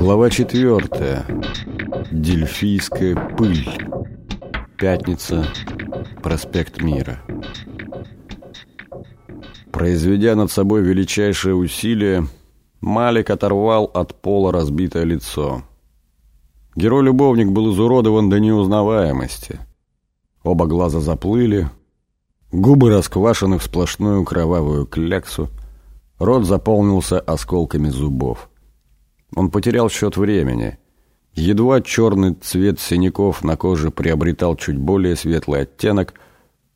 Глава четвертая. Дельфийская пыль. Пятница. Проспект Мира. Произведя над собой величайшее усилие, Малик оторвал от пола разбитое лицо. Герой-любовник был изуродован до неузнаваемости. Оба глаза заплыли, губы расквашены в сплошную кровавую кляксу, рот заполнился осколками зубов. Он потерял счет времени. Едва черный цвет синяков на коже приобретал чуть более светлый оттенок,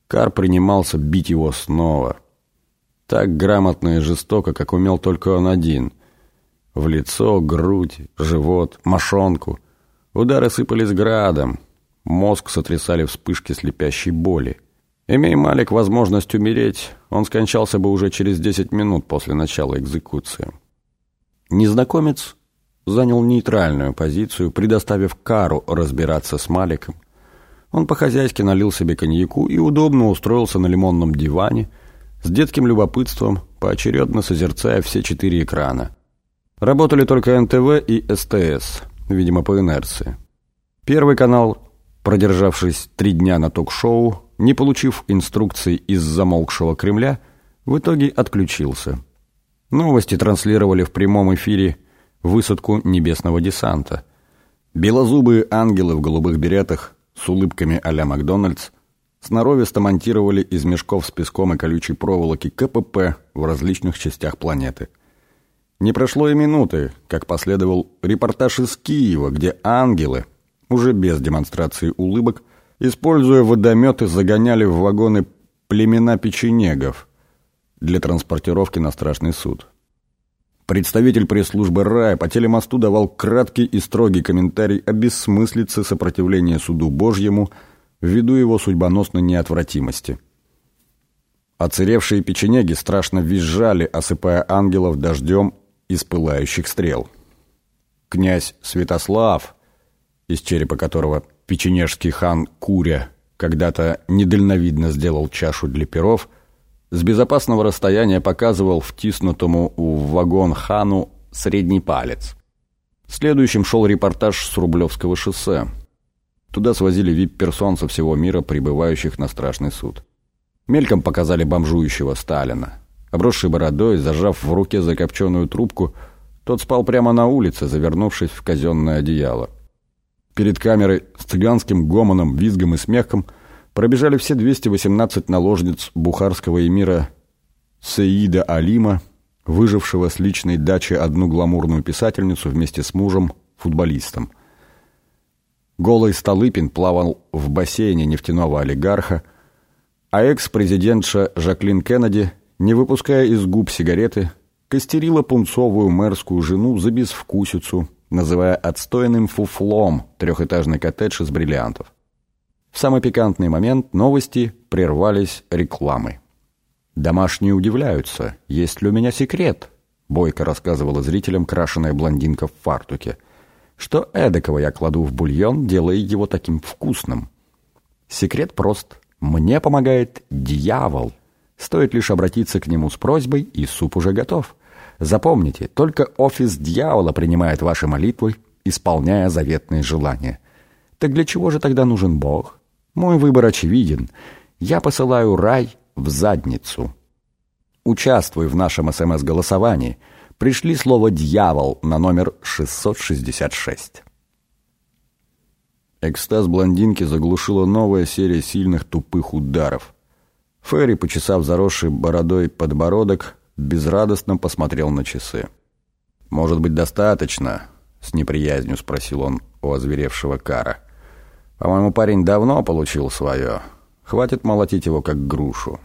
Кар принимался бить его снова. Так грамотно и жестоко, как умел только он один. В лицо, грудь, живот, мошонку. Удары сыпались градом. Мозг сотрясали вспышки слепящей боли. Имея Малик возможность умереть, он скончался бы уже через 10 минут после начала экзекуции. Незнакомец занял нейтральную позицию, предоставив Кару разбираться с Маликом. Он по-хозяйски налил себе коньяку и удобно устроился на лимонном диване, с детским любопытством, поочередно созерцая все четыре экрана. Работали только НТВ и СТС, видимо, по инерции. Первый канал, продержавшись три дня на ток-шоу, не получив инструкций из замолкшего Кремля, в итоге отключился. Новости транслировали в прямом эфире высадку небесного десанта. Белозубые ангелы в голубых беретах с улыбками а-ля Макдональдс сноровисто монтировали из мешков с песком и колючей проволоки КПП в различных частях планеты. Не прошло и минуты, как последовал репортаж из Киева, где ангелы, уже без демонстрации улыбок, используя водометы, загоняли в вагоны племена печенегов для транспортировки на страшный суд. Представитель пресс-службы РАя по телемосту давал краткий и строгий комментарий о бессмыслице сопротивления суду Божьему ввиду его судьбоносной неотвратимости. Оцеревшие печенеги страшно визжали, осыпая ангелов дождем из пылающих стрел. Князь Святослав, из черепа которого печенежский хан Куря когда-то недальновидно сделал чашу для перов – с безопасного расстояния показывал втиснутому в вагон хану средний палец. Следующим шел репортаж с Рублевского шоссе. Туда свозили вип-персон со всего мира, прибывающих на страшный суд. Мельком показали бомжующего Сталина. Обросший бородой, зажав в руке закопченную трубку, тот спал прямо на улице, завернувшись в казенное одеяло. Перед камерой с цыганским гомоном, визгом и смехом – пробежали все 218 наложниц бухарского эмира Саида Алима, выжившего с личной дачи одну гламурную писательницу вместе с мужем, футболистом. Голый Столыпин плавал в бассейне нефтяного олигарха, а экс-президентша Жаклин Кеннеди, не выпуская из губ сигареты, костерила пунцовую мэрскую жену за безвкусицу, называя отстойным фуфлом трехэтажный коттедж из бриллиантов. В самый пикантный момент новости прервались рекламой. «Домашние удивляются, есть ли у меня секрет?» Бойко рассказывала зрителям крашеная блондинка в фартуке. «Что эдакого я кладу в бульон, делая его таким вкусным?» Секрет прост. Мне помогает дьявол. Стоит лишь обратиться к нему с просьбой, и суп уже готов. Запомните, только офис дьявола принимает ваши молитвы, исполняя заветные желания. Так для чего же тогда нужен Бог? Мой выбор очевиден. Я посылаю рай в задницу. Участвуй в нашем СМС-голосовании. Пришли слово «дьявол» на номер 666. Экстаз блондинки заглушила новая серия сильных тупых ударов. Ферри, почесав заросший бородой подбородок, безрадостно посмотрел на часы. «Может быть, достаточно?» — с неприязнью спросил он у озверевшего Кара. По-моему, парень давно получил свое. Хватит молотить его, как грушу.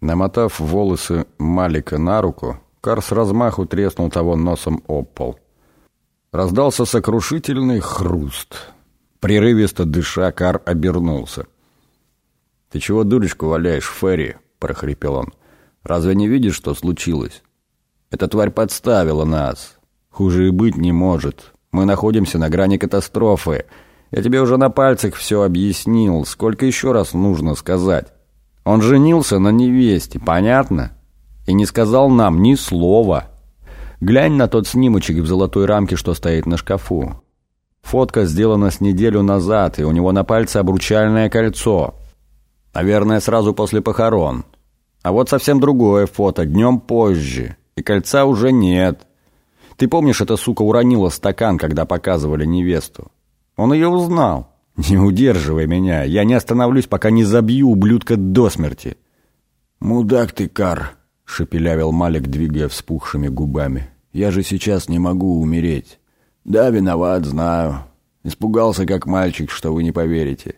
Намотав волосы Малика на руку, Кар с размаху треснул того носом об пол. Раздался сокрушительный хруст. Прерывисто дыша, Кар обернулся. «Ты чего дурочку валяешь, Ферри?» — прохрипел он. «Разве не видишь, что случилось? Эта тварь подставила нас. Хуже и быть не может. Мы находимся на грани катастрофы. Я тебе уже на пальцах все объяснил. Сколько еще раз нужно сказать? Он женился на невесте, понятно? И не сказал нам ни слова. Глянь на тот снимочек в золотой рамке, что стоит на шкафу. Фотка сделана с неделю назад, и у него на пальце обручальное кольцо. Наверное, сразу после похорон. А вот совсем другое фото, днем позже. И кольца уже нет. Ты помнишь, эта сука уронила стакан, когда показывали невесту? Он ее узнал. Не удерживай меня, я не остановлюсь, пока не забью ублюдка до смерти. «Мудак ты, Кар!» — шепелявил Малик, двигая вспухшими губами. «Я же сейчас не могу умереть. Да, виноват, знаю. Испугался, как мальчик, что вы не поверите.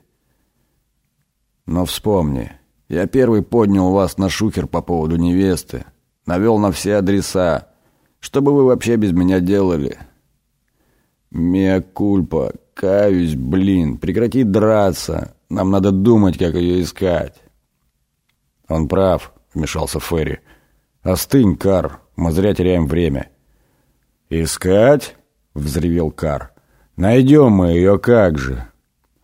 Но вспомни, я первый поднял вас на шухер по поводу невесты, навел на все адреса. Что бы вы вообще без меня делали?» «Меа кульпа, каюсь, блин, прекрати драться. Нам надо думать, как ее искать». «Он прав», — вмешался Ферри. «Остынь, Кар, мы зря теряем время». «Искать?» — взревел Кар. «Найдем мы ее как же.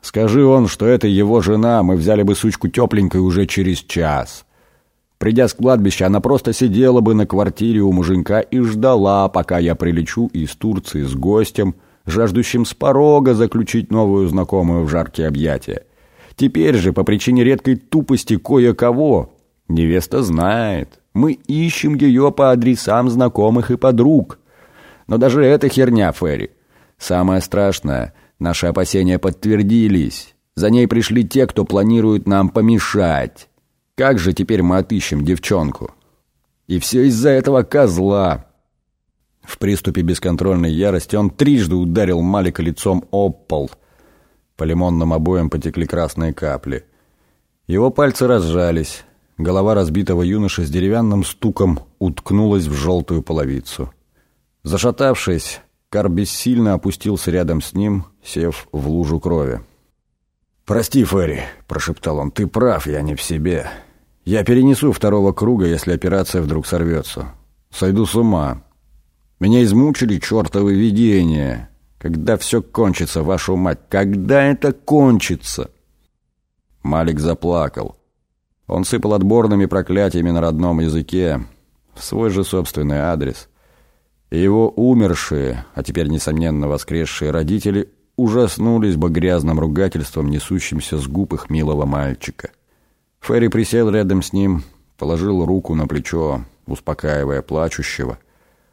Скажи он, что это его жена, мы взяли бы сучку тепленькой уже через час». Придя с кладбища, она просто сидела бы на квартире у муженька и ждала, пока я прилечу из Турции с гостем, жаждущим с порога заключить новую знакомую в жаркие объятия. Теперь же, по причине редкой тупости кое-кого, Невеста знает. Мы ищем ее по адресам знакомых и подруг. Но даже эта херня, Ферри. Самое страшное, наши опасения подтвердились. За ней пришли те, кто планирует нам помешать. Как же теперь мы отыщем девчонку? И все из-за этого козла. В приступе бесконтрольной ярости он трижды ударил Малика лицом об пол. По лимонным обоям потекли красные капли. Его пальцы разжались. Голова разбитого юноши с деревянным стуком уткнулась в желтую половицу. Зашатавшись, Кар бессильно опустился рядом с ним, сев в лужу крови. «Прости, Ферри», — прошептал он, — «ты прав, я не в себе. Я перенесу второго круга, если операция вдруг сорвется. Сойду с ума. Меня измучили чертовы видения. Когда все кончится, вашу мать? Когда это кончится?» Малик заплакал. Он сыпал отборными проклятиями на родном языке, в свой же собственный адрес. И его умершие, а теперь, несомненно, воскресшие родители ужаснулись бы грязным ругательством, несущимся с губ их милого мальчика. Ферри присел рядом с ним, положил руку на плечо, успокаивая плачущего.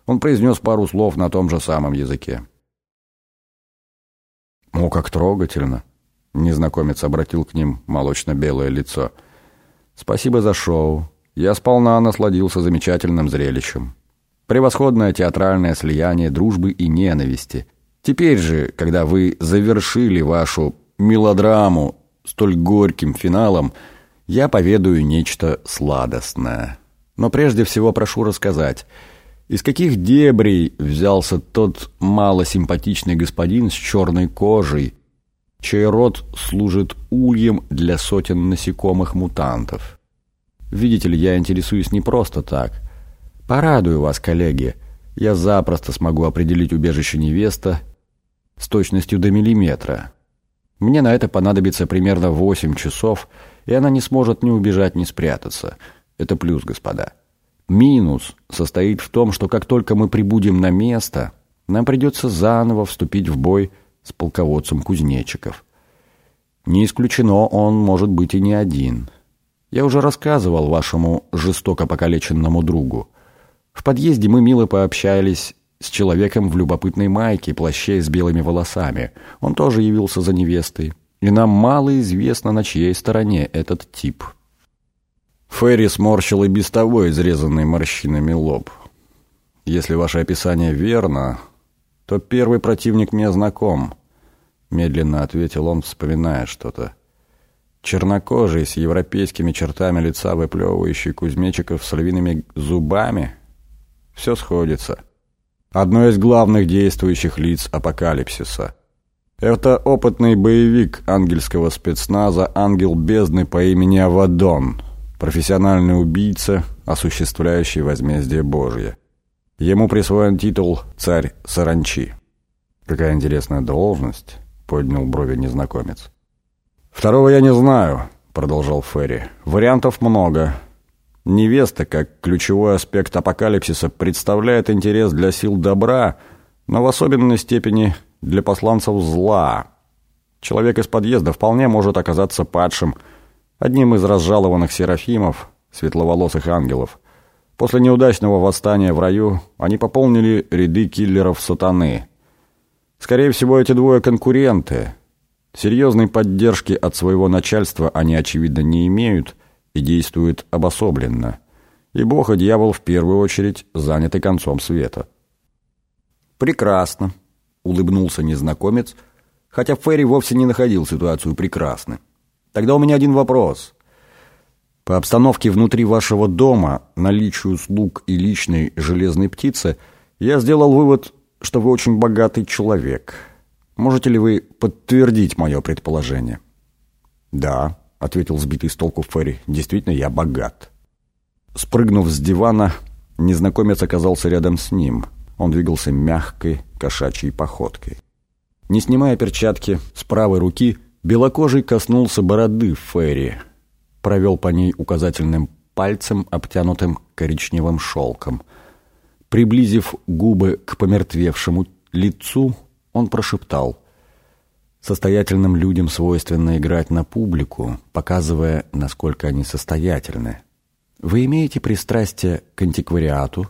Он произнес пару слов на том же самом языке. «О, как трогательно!» Незнакомец обратил к ним молочно-белое лицо – Спасибо за шоу. Я сполна насладился замечательным зрелищем. Превосходное театральное слияние дружбы и ненависти. Теперь же, когда вы завершили вашу мелодраму столь горьким финалом, я поведаю нечто сладостное. Но прежде всего прошу рассказать, из каких дебрей взялся тот малосимпатичный господин с черной кожей, чей рот служит ульем для сотен насекомых-мутантов. Видите ли, я интересуюсь не просто так. Порадую вас, коллеги. Я запросто смогу определить убежище невеста с точностью до миллиметра. Мне на это понадобится примерно 8 часов, и она не сможет ни убежать, ни спрятаться. Это плюс, господа. Минус состоит в том, что как только мы прибудем на место, нам придется заново вступить в бой с полководцем кузнечиков. Не исключено, он может быть и не один. Я уже рассказывал вашему жестоко покалеченному другу. В подъезде мы мило пообщались с человеком в любопытной майке, плаще с белыми волосами. Он тоже явился за невестой. И нам мало известно, на чьей стороне этот тип. Ферри сморщил и без того изрезанный морщинами лоб. Если ваше описание верно, то первый противник мне знаком», — медленно ответил он, вспоминая что-то. «Чернокожий, с европейскими чертами лица, выплевывающий кузнечиков с львиными зубами. Все сходится. Одно из главных действующих лиц апокалипсиса. Это опытный боевик ангельского спецназа «Ангел бездны» по имени Авадон, профессиональный убийца, осуществляющий возмездие Божье. Ему присвоен титул «Царь Саранчи». «Какая интересная должность», — поднял брови незнакомец. «Второго я не знаю», — продолжал Ферри. «Вариантов много. Невеста, как ключевой аспект апокалипсиса, представляет интерес для сил добра, но в особенной степени для посланцев зла. Человек из подъезда вполне может оказаться падшим, одним из разжалованных серафимов, светловолосых ангелов. После неудачного восстания в раю они пополнили ряды киллеров сатаны. Скорее всего, эти двое конкуренты. Серьезной поддержки от своего начальства они, очевидно, не имеют и действуют обособленно. И Бог и дьявол в первую очередь заняты концом света. «Прекрасно», — улыбнулся незнакомец, хотя Ферри вовсе не находил ситуацию прекрасной. «Тогда у меня один вопрос. По обстановке внутри вашего дома, наличию слуг и личной железной птицы, я сделал вывод, что вы очень богатый человек. Можете ли вы подтвердить мое предположение?» «Да», — ответил сбитый с толку Ферри, — «действительно, я богат». Спрыгнув с дивана, незнакомец оказался рядом с ним — он двигался мягкой, кошачьей походкой. Не снимая перчатки, с правой руки белокожий коснулся бороды Ферри, провел по ней указательным пальцем, обтянутым коричневым шелком. Приблизив губы к помертвевшему лицу, он прошептал. Состоятельным людям свойственно играть на публику, показывая, насколько они состоятельны. Вы имеете пристрастие к антиквариату?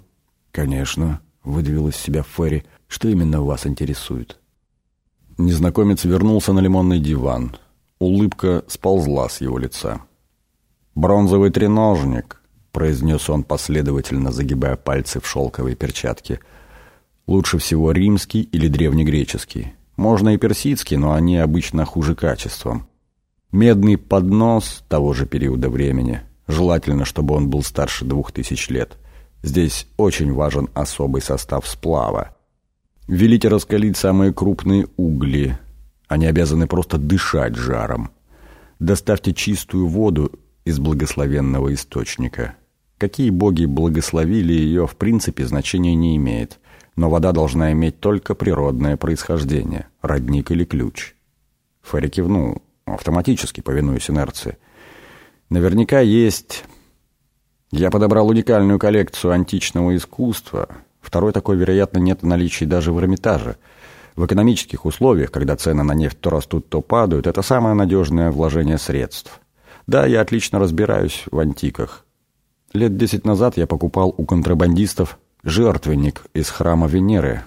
Конечно. — выдавил из себя Ферри. «Что именно вас интересует?» Незнакомец вернулся на лимонный диван. Улыбка сползла с его лица. «Бронзовый треножник», — произнес он последовательно, загибая пальцы в шелковой перчатке. «Лучше всего римский или древнегреческий. Можно и персидский, но они обычно хуже качеством. Медный поднос того же периода времени. Желательно, чтобы он был старше двух тысяч лет. Здесь очень важен особый состав сплава. Велите раскалить самые крупные угли. Они обязаны просто дышать жаром. Доставьте чистую воду из благословенного источника. Какие боги благословили ее, в принципе, значения не имеет. Но вода должна иметь только природное происхождение, родник или ключ. Ферри кивнул, автоматически повинуясь инерции. Наверняка есть я подобрал уникальную коллекцию античного искусства. Второй такой, вероятно, нет в даже в Эрмитаже. В экономических условиях, когда цены на нефть то растут, то падают, это самое надежное вложение средств. Да, я отлично разбираюсь в антиках. Лет десять назад я покупал у контрабандистов жертвенник из храма Венеры,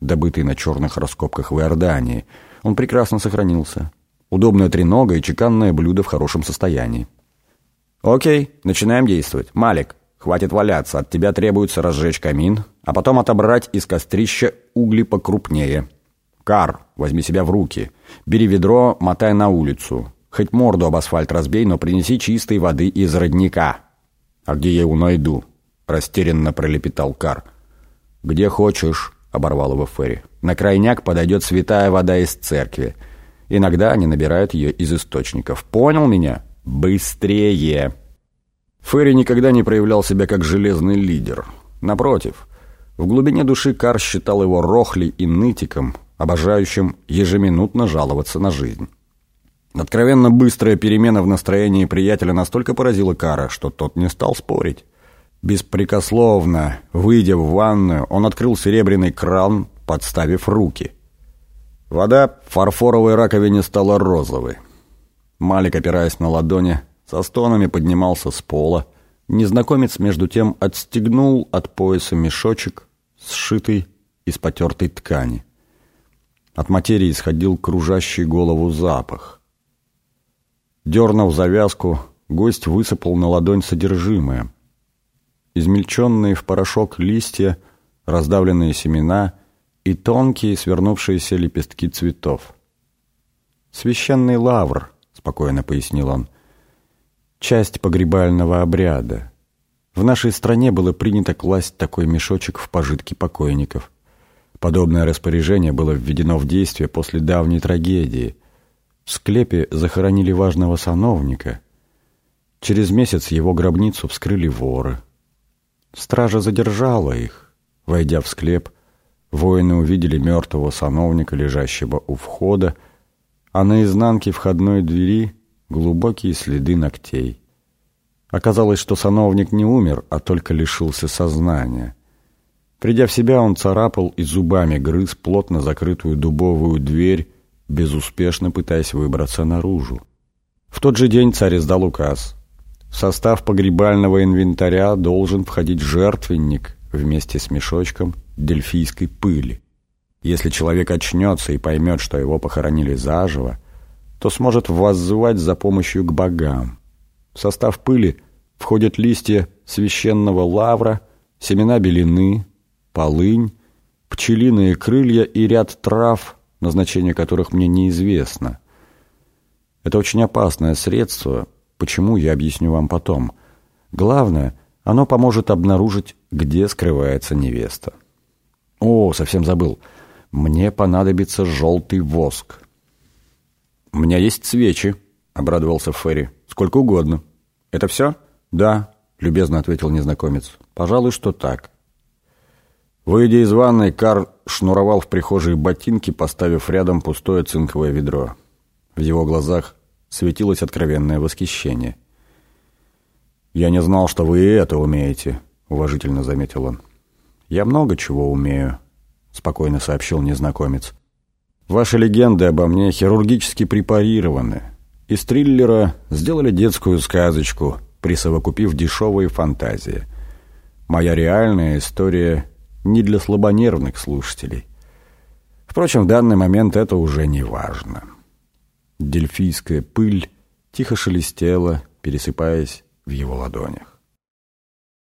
добытый на черных раскопках в Иордании. Он прекрасно сохранился. Удобная тренога и чеканное блюдо в хорошем состоянии. «Окей, начинаем действовать. Малик, хватит валяться, от тебя требуется разжечь камин, а потом отобрать из кострища угли покрупнее. Кар, возьми себя в руки. Бери ведро, мотай на улицу. Хоть морду об асфальт разбей, но принеси чистой воды из родника». «А где я его найду?» — растерянно пролепетал Кар. «Где хочешь», — оборвал его Ферри. «На крайняк подойдет святая вода из церкви. Иногда они набирают ее из источников. Понял меня?» «Быстрее!» Ферри никогда не проявлял себя как железный лидер. Напротив, в глубине души Кар считал его рохлей и нытиком, обожающим ежеминутно жаловаться на жизнь. Откровенно быстрая перемена в настроении приятеля настолько поразила Кара, что тот не стал спорить. Беспрекословно, выйдя в ванную, он открыл серебряный кран, подставив руки. Вода в фарфоровой раковине стала розовой. Малик, опираясь на ладони, со стонами поднимался с пола. Незнакомец, между тем, отстегнул от пояса мешочек, сшитый из потертой ткани. От материи исходил кружащий голову запах. Дернув завязку, гость высыпал на ладонь содержимое. Измельченные в порошок листья, раздавленные семена и тонкие свернувшиеся лепестки цветов. Священный лавр, спокойно пояснил он. Часть погребального обряда. В нашей стране было принято класть такой мешочек в пожитки покойников. Подобное распоряжение было введено в действие после давней трагедии. В склепе захоронили важного сановника. Через месяц его гробницу вскрыли воры. Стража задержала их. Войдя в склеп, воины увидели мертвого сановника, лежащего у входа, а на изнанке входной двери глубокие следы ногтей. Оказалось, что сановник не умер, а только лишился сознания. Придя в себя, он царапал и зубами грыз плотно закрытую дубовую дверь, безуспешно пытаясь выбраться наружу. В тот же день царь издал указ. В состав погребального инвентаря должен входить жертвенник вместе с мешочком дельфийской пыли. Если человек очнется и поймет, что его похоронили заживо, то сможет воззвать за помощью к богам. В состав пыли входят листья священного лавра, семена белины, полынь, пчелиные крылья и ряд трав, назначение которых мне неизвестно. Это очень опасное средство, почему я объясню вам потом. Главное, оно поможет обнаружить, где скрывается невеста. О, совсем забыл. Мне понадобится желтый воск. «У меня есть свечи», — обрадовался Ферри. «Сколько угодно». «Это все?» «Да», — любезно ответил незнакомец. «Пожалуй, что так». Выйдя из ванной, Карл шнуровал в прихожей ботинки, поставив рядом пустое цинковое ведро. В его глазах светилось откровенное восхищение. «Я не знал, что вы и это умеете», — уважительно заметил он. «Я много чего умею», — спокойно сообщил незнакомец. «Ваши легенды обо мне хирургически препарированы. Из триллера сделали детскую сказочку, присовокупив дешевые фантазии. Моя реальная история не для слабонервных слушателей. Впрочем, в данный момент это уже не важно». Дельфийская пыль тихо шелестела, пересыпаясь в его ладонях.